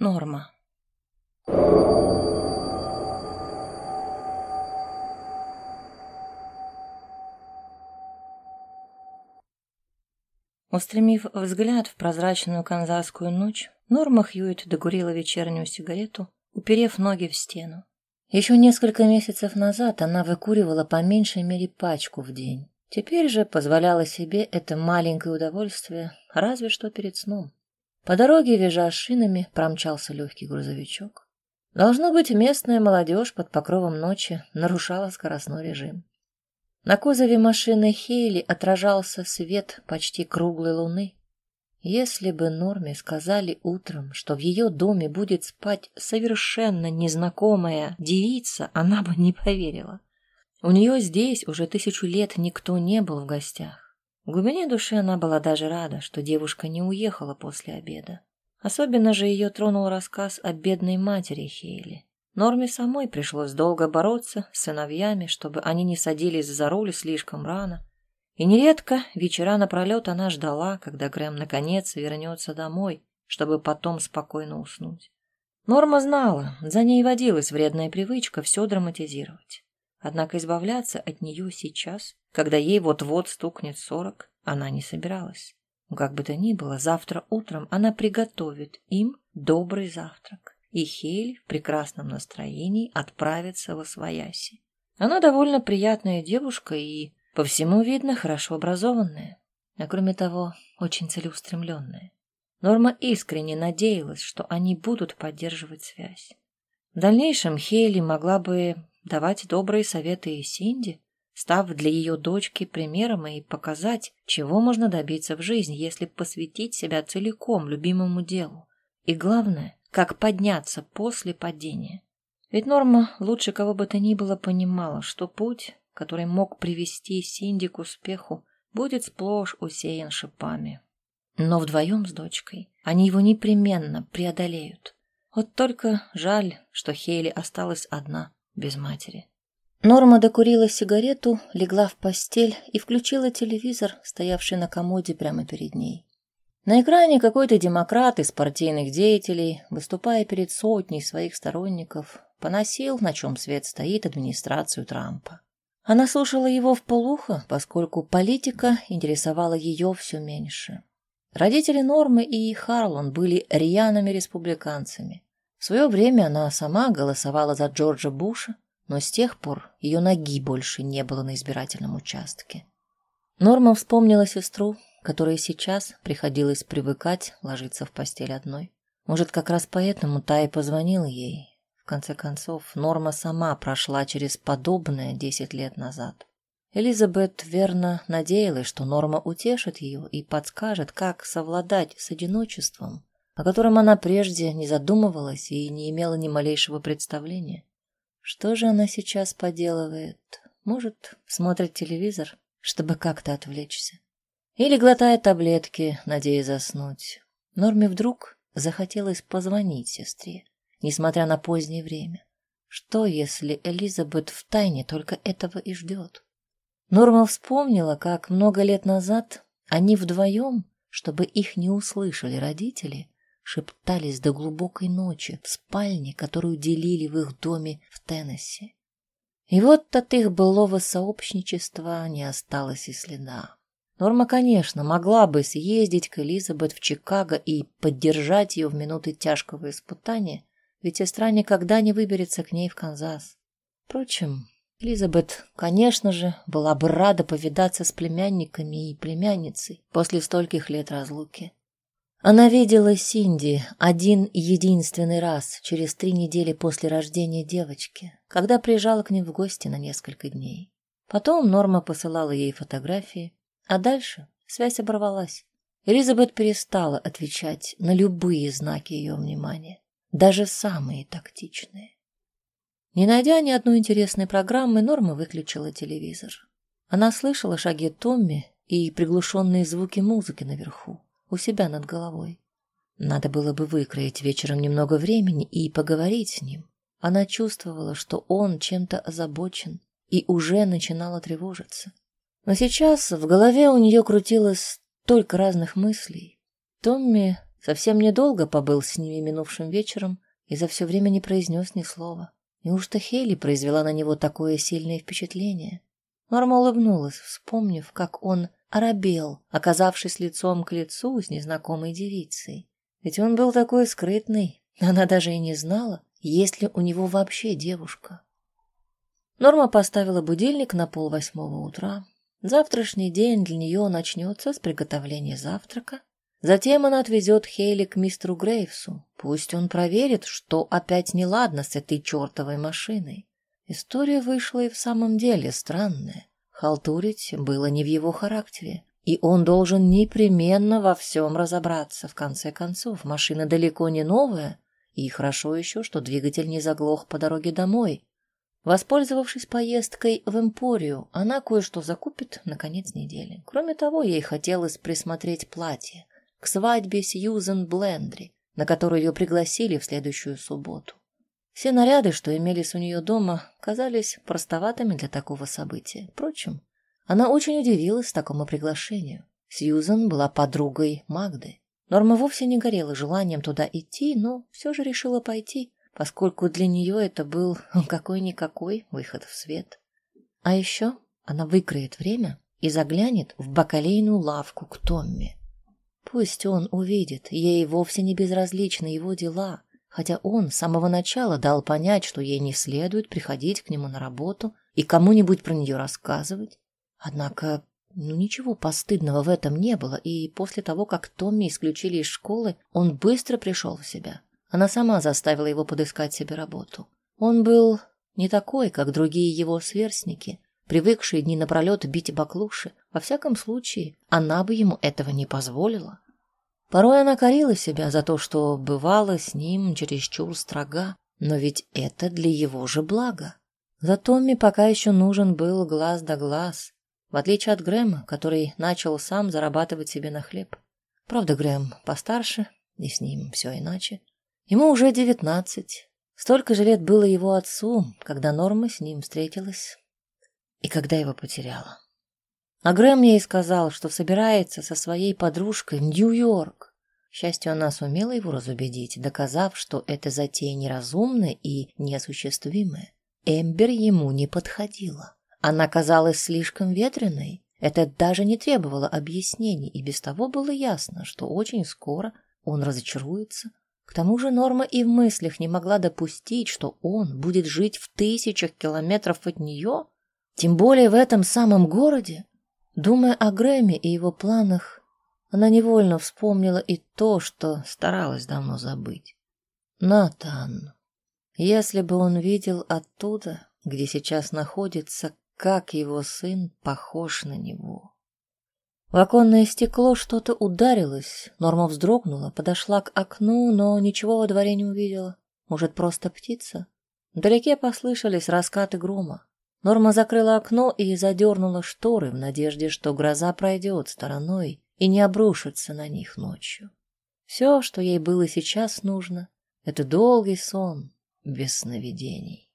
Норма. Устремив взгляд в прозрачную канзасскую ночь, Норма Хьюитт докурила вечернюю сигарету, уперев ноги в стену. Еще несколько месяцев назад она выкуривала по меньшей мере пачку в день. Теперь же позволяла себе это маленькое удовольствие, разве что перед сном. По дороге, вяжа шинами, промчался легкий грузовичок. Должно быть, местная молодежь под покровом ночи нарушала скоростной режим. На кузове машины Хейли отражался свет почти круглой луны. Если бы Норме сказали утром, что в ее доме будет спать совершенно незнакомая девица, она бы не поверила. У нее здесь уже тысячу лет никто не был в гостях. В глубине души она была даже рада, что девушка не уехала после обеда. Особенно же ее тронул рассказ о бедной матери Хейли. Норме самой пришлось долго бороться с сыновьями, чтобы они не садились за руль слишком рано. И нередко вечера напролет она ждала, когда Грэм наконец вернется домой, чтобы потом спокойно уснуть. Норма знала, за ней водилась вредная привычка все драматизировать. Однако избавляться от нее сейчас, когда ей вот-вот стукнет сорок, она не собиралась. Как бы то ни было, завтра утром она приготовит им добрый завтрак и Хель в прекрасном настроении отправится во свояси. Она довольно приятная девушка и, по всему видно, хорошо образованная, а кроме того, очень целеустремленная. Норма искренне надеялась, что они будут поддерживать связь. В дальнейшем Хейли могла бы давать добрые советы и Синди, став для ее дочки примером и показать, чего можно добиться в жизни, если посвятить себя целиком любимому делу. И главное, как подняться после падения. Ведь Норма лучше кого бы то ни было понимала, что путь, который мог привести Синди к успеху, будет сплошь усеян шипами. Но вдвоем с дочкой они его непременно преодолеют. Вот только жаль, что Хейли осталась одна, без матери. Норма докурила сигарету, легла в постель и включила телевизор, стоявший на комоде прямо перед ней. На экране какой-то демократ из партийных деятелей, выступая перед сотней своих сторонников, поносил, на чем свет стоит, администрацию Трампа. Она слушала его в полухо, поскольку политика интересовала ее все меньше. Родители Нормы и Харлон были рьяными республиканцами. В свое время она сама голосовала за Джорджа Буша, но с тех пор ее ноги больше не было на избирательном участке. Норма вспомнила сестру, которой сейчас приходилось привыкать ложиться в постель одной. Может, как раз поэтому та и позвонила ей. В конце концов, Норма сама прошла через подобное десять лет назад. Элизабет верно надеялась, что Норма утешит ее и подскажет, как совладать с одиночеством, о котором она прежде не задумывалась и не имела ни малейшего представления. Что же она сейчас поделывает? Может, смотрит телевизор, чтобы как-то отвлечься? Или глотая таблетки, надеясь заснуть. Норме вдруг захотелось позвонить сестре, несмотря на позднее время. Что, если Элизабет втайне только этого и ждет? Норма вспомнила, как много лет назад они вдвоем, чтобы их не услышали родители, шептались до глубокой ночи в спальне, которую делили в их доме в Теннесси. И вот от их былого сообщничества не осталось и следа. Норма, конечно, могла бы съездить к Элизабет в Чикаго и поддержать ее в минуты тяжкого испытания, ведь сестра никогда не выберется к ней в Канзас. Впрочем, Элизабет, конечно же, была бы рада повидаться с племянниками и племянницей после стольких лет разлуки. Она видела Синди один единственный раз через три недели после рождения девочки, когда приезжала к ним в гости на несколько дней. Потом Норма посылала ей фотографии, а дальше связь оборвалась. Элизабет перестала отвечать на любые знаки ее внимания, даже самые тактичные. Не найдя ни одной интересной программы, Норма выключила телевизор. Она слышала шаги Томми и приглушенные звуки музыки наверху, у себя над головой. Надо было бы выкроить вечером немного времени и поговорить с ним. Она чувствовала, что он чем-то озабочен и уже начинала тревожиться. Но сейчас в голове у нее крутилось столько разных мыслей. Томми совсем недолго побыл с ними минувшим вечером и за все время не произнес ни слова. Неужто Хейли произвела на него такое сильное впечатление? Норма улыбнулась, вспомнив, как он оробел, оказавшись лицом к лицу с незнакомой девицей. Ведь он был такой скрытный, она даже и не знала, есть ли у него вообще девушка. Норма поставила будильник на полвосьмого утра. Завтрашний день для нее начнется с приготовления завтрака. Затем она отвезет Хейли к мистеру Грейвсу. Пусть он проверит, что опять неладно с этой чертовой машиной. История вышла и в самом деле странная. Халтурить было не в его характере. И он должен непременно во всем разобраться. В конце концов, машина далеко не новая, и хорошо еще, что двигатель не заглох по дороге домой. Воспользовавшись поездкой в Эмпорию, она кое-что закупит на конец недели. Кроме того, ей хотелось присмотреть платье к свадьбе Сьюзен Блендри, на которую ее пригласили в следующую субботу. Все наряды, что имелись у нее дома, казались простоватыми для такого события. Впрочем, она очень удивилась такому приглашению. Сьюзен была подругой Магды. Норма вовсе не горела желанием туда идти, но все же решила пойти, поскольку для нее это был какой-никакой выход в свет. А еще она выкроет время и заглянет в бакалейную лавку к Томми. Пусть он увидит, ей вовсе не безразличны его дела, хотя он с самого начала дал понять, что ей не следует приходить к нему на работу и кому-нибудь про нее рассказывать. Однако, ну ничего постыдного в этом не было, и после того, как Томми исключили из школы, он быстро пришел в себя. Она сама заставила его подыскать себе работу. Он был не такой, как другие его сверстники, привыкшие дни напролет бить баклуши. Во всяком случае, она бы ему этого не позволила. Порой она корила себя за то, что бывала с ним чересчур строга, но ведь это для его же блага. За Томми пока еще нужен был глаз да глаз, в отличие от Грэма, который начал сам зарабатывать себе на хлеб. Правда, Грэм постарше, и с ним все иначе. Ему уже девятнадцать. Столько же лет было его отцу, когда Норма с ним встретилась и когда его потеряла. А Грэм ей сказал, что собирается со своей подружкой в Нью-Йорк. К счастью, она сумела его разубедить, доказав, что эта затея неразумная и неосуществимая. Эмбер ему не подходила. Она казалась слишком ветреной. Это даже не требовало объяснений, и без того было ясно, что очень скоро он разочаруется. К тому же Норма и в мыслях не могла допустить, что он будет жить в тысячах километров от нее, тем более в этом самом городе. Думая о Грэме и его планах, она невольно вспомнила и то, что старалась давно забыть. Натан. Если бы он видел оттуда, где сейчас находится, как его сын похож на него. В оконное стекло что-то ударилось. Норма вздрогнула, подошла к окну, но ничего во дворе не увидела. Может, просто птица? Вдалеке послышались раскаты грома. Норма закрыла окно и задернула шторы в надежде, что гроза пройдет стороной и не обрушится на них ночью. Все, что ей было сейчас нужно, это долгий сон без сновидений.